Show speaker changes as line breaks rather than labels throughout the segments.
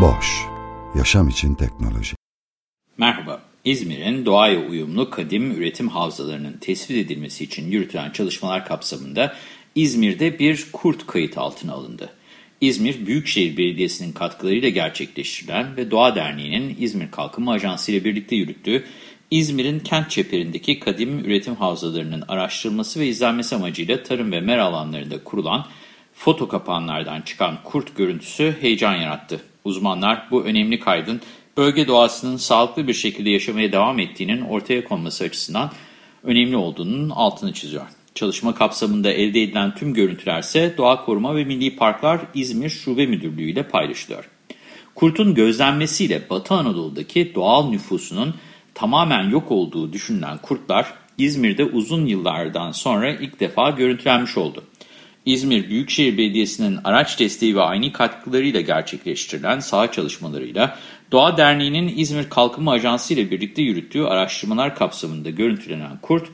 Boş, yaşam için teknoloji.
Merhaba, İzmir'in doğaya uyumlu kadim üretim havzalarının tespit edilmesi için yürütülen çalışmalar kapsamında İzmir'de bir kurt kayıt altına alındı. İzmir Büyükşehir Belediyesi'nin katkılarıyla gerçekleştirilen ve Doğa Derneği'nin İzmir Kalkınma Ajansı ile birlikte yürüttüğü İzmir'in kent çeperindeki kadim üretim havzalarının araştırılması ve izlenmesi amacıyla tarım ve mera alanlarında kurulan foto kapağlardan çıkan kurt görüntüsü heyecan yarattı. Uzmanlar bu önemli kaydın bölge doğasının sağlıklı bir şekilde yaşamaya devam ettiğinin ortaya konması açısından önemli olduğunun altını çiziyor. Çalışma kapsamında elde edilen tüm görüntüler ise Doğa Koruma ve Milli Parklar İzmir Şube Müdürlüğü ile paylaşılıyor. Kurtun gözlenmesiyle Batı Anadolu'daki doğal nüfusunun tamamen yok olduğu düşünülen kurtlar İzmir'de uzun yıllardan sonra ilk defa görüntülenmiş oldu. İzmir Büyükşehir Belediyesi'nin araç desteği ve aynı katkılarıyla gerçekleştirilen saha çalışmalarıyla Doğa Derneği'nin İzmir Kalkınma Ajansı ile birlikte yürüttüğü araştırmalar kapsamında görüntülenen kurt,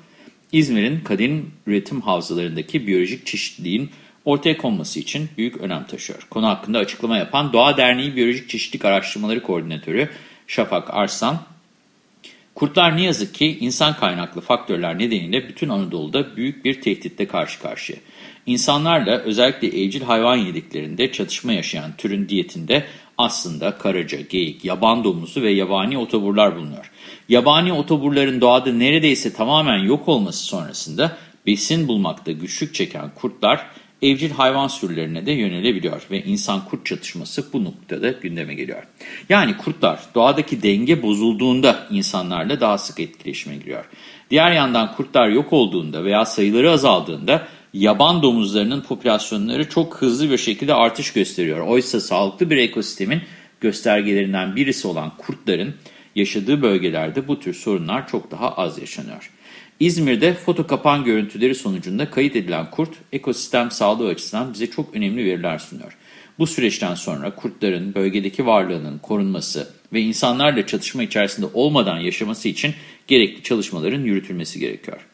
İzmir'in kadim üretim havzalarındaki biyolojik çeşitliliğin ortaya konması için büyük önem taşıyor. Konu hakkında açıklama yapan Doğa Derneği Biyolojik Çeşitlilik Araştırmaları Koordinatörü Şafak Arslan, Kurtlar ne yazık ki insan kaynaklı faktörler nedeniyle bütün Anadolu'da büyük bir tehditle karşı karşıya. İnsanlarla özellikle evcil hayvan yediklerinde çatışma yaşayan türün diyetinde aslında karaca, geyik, yaban domuzu ve yabani otoburlar bulunuyor. Yabani otoburların doğada neredeyse tamamen yok olması sonrasında besin bulmakta güçlük çeken kurtlar evcil hayvan sürülerine de yönelebiliyor ve insan-kurt çatışması bu noktada gündeme geliyor. Yani kurtlar doğadaki denge bozulduğunda insanlarla daha sık etkileşime giriyor. Diğer yandan kurtlar yok olduğunda veya sayıları azaldığında yaban domuzlarının popülasyonları çok hızlı bir şekilde artış gösteriyor. Oysa sağlıklı bir ekosistemin göstergelerinden birisi olan kurtların yaşadığı bölgelerde bu tür sorunlar çok daha az yaşanıyor. İzmir'de foto kapan görüntüleri sonucunda kayıt edilen kurt, ekosistem sağlığı açısından bize çok önemli veriler sunuyor. Bu süreçten sonra kurtların bölgedeki varlığının korunması ve insanlarla çatışma içerisinde olmadan yaşaması için gerekli çalışmaların yürütülmesi gerekiyor.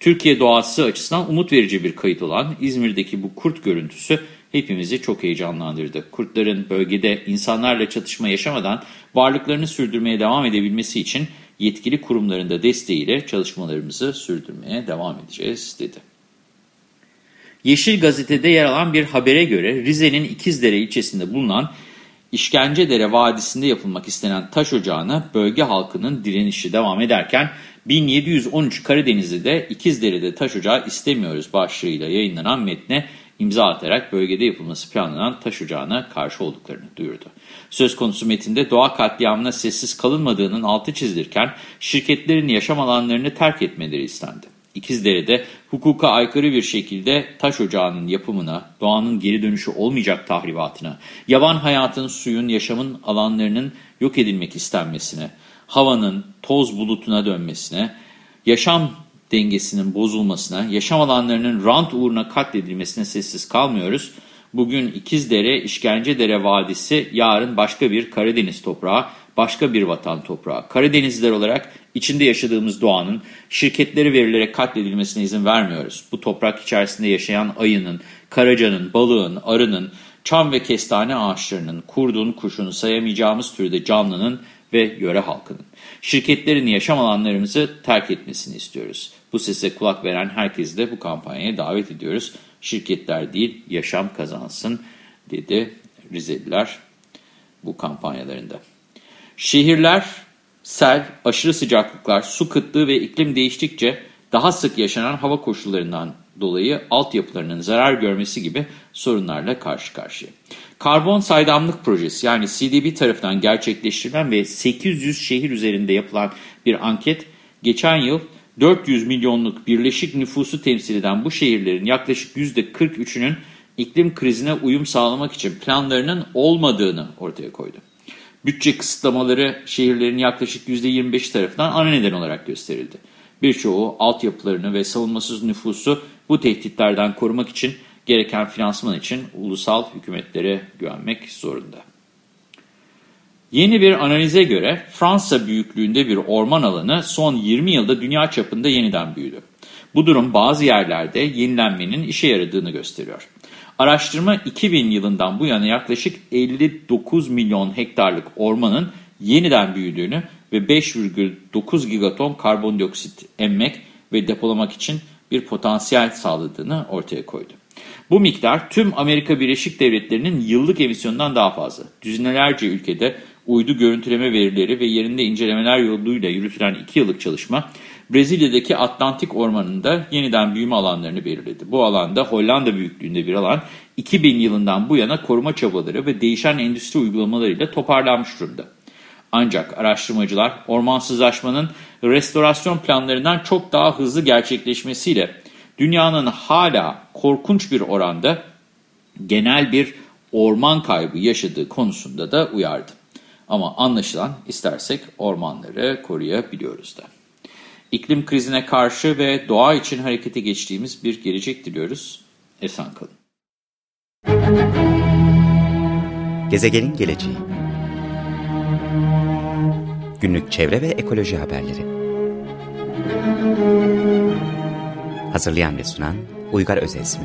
Türkiye doğası açısından umut verici bir kayıt olan İzmir'deki bu kurt görüntüsü hepimizi çok heyecanlandırdı. Kurtların bölgede insanlarla çatışma yaşamadan varlıklarını sürdürmeye devam edebilmesi için yetkili kurumların da desteğiyle çalışmalarımızı sürdürmeye devam edeceğiz dedi. Yeşil Gazete'de yer alan bir habere göre Rize'nin İkizdere ilçesinde bulunan İşkencedere Vadisi'nde yapılmak istenen taş ocağına bölge halkının direnişi devam ederken 1713 Karadenizli'de İkizdere'de taş ocağı istemiyoruz başlığıyla yayınlanan metne imza atarak bölgede yapılması planlanan taş ocağına karşı olduklarını duyurdu. Söz konusu metinde doğa katliamına sessiz kalınmadığının altı çizilirken şirketlerin yaşam alanlarını terk etmeleri istendi. İkizdere'de hukuka aykırı bir şekilde taş ocağının yapımına, doğanın geri dönüşü olmayacak tahribatına, yaban hayatın, suyun, yaşamın alanlarının yok edilmek istenmesine, havanın toz bulutuna dönmesine, yaşam dengesinin bozulmasına, yaşam alanlarının rant uğruna katledilmesine sessiz kalmıyoruz. Bugün İkizdere, İşkencedere Vadisi, yarın başka bir Karadeniz toprağı, başka bir vatan toprağı. Karadenizliler olarak içinde yaşadığımız doğanın şirketleri verilerek katledilmesine izin vermiyoruz. Bu toprak içerisinde yaşayan ayının, karacanın, balığın, arının, çam ve kestane ağaçlarının, kurdun, kuşun, sayamayacağımız türde canlının ve yöre halkının. Şirketlerin yaşam alanlarımızı terk etmesini istiyoruz. Bu sese kulak veren herkesi de bu kampanyaya davet ediyoruz. Şirketler değil, yaşam kazansın dedi Rizeliler bu kampanyalarında. Şehirler, sel, aşırı sıcaklıklar, su kıtlığı ve iklim değiştikçe daha sık yaşanan hava koşullarından dolayı altyapılarının zarar görmesi gibi sorunlarla karşı karşıya. Karbon saydamlık projesi yani CDB tarafından gerçekleştirilen ve 800 şehir üzerinde yapılan bir anket geçen yıl 400 milyonluk birleşik nüfusu temsil eden bu şehirlerin yaklaşık %43'ünün iklim krizine uyum sağlamak için planlarının olmadığını ortaya koydu. Bütçe kısıtlamaları şehirlerin yaklaşık %25 tarafından ana neden olarak gösterildi. Birçoğu altyapılarını ve savunmasız nüfusu bu tehditlerden korumak için gereken finansman için ulusal hükümetlere güvenmek zorunda. Yeni bir analize göre Fransa büyüklüğünde bir orman alanı son 20 yılda dünya çapında yeniden büyüdü. Bu durum bazı yerlerde yenilenmenin işe yaradığını gösteriyor. Araştırma 2000 yılından bu yana yaklaşık 59 milyon hektarlık ormanın yeniden büyüdüğünü ve 5,9 gigaton karbondioksit emmek ve depolamak için bir potansiyel sağladığını ortaya koydu. Bu miktar tüm Amerika Birleşik Devletleri'nin yıllık emisyonundan daha fazla. Düzinelerce ülkede uydu görüntüleme verileri ve yerinde incelemeler yoluyla yürütülen 2 yıllık çalışma, Brezilya'daki Atlantik Ormanı'nda yeniden büyüme alanlarını belirledi. Bu alanda Hollanda büyüklüğünde bir alan 2000 yılından bu yana koruma çabaları ve değişen endüstri uygulamalarıyla toparlanmış durumda. Ancak araştırmacılar ormansızlaşmanın restorasyon planlarından çok daha hızlı gerçekleşmesiyle dünyanın hala korkunç bir oranda genel bir orman kaybı yaşadığı konusunda da uyardı. Ama anlaşılan istersek ormanları koruyabiliyoruz da. İklim krizine karşı ve doğa için harekete geçtiğimiz bir gelecek diliyoruz. Esen kalın.
Gezegenin geleceği Günlük çevre ve ekoloji haberleri Hazırlayan ve sunan Uygar Özesmi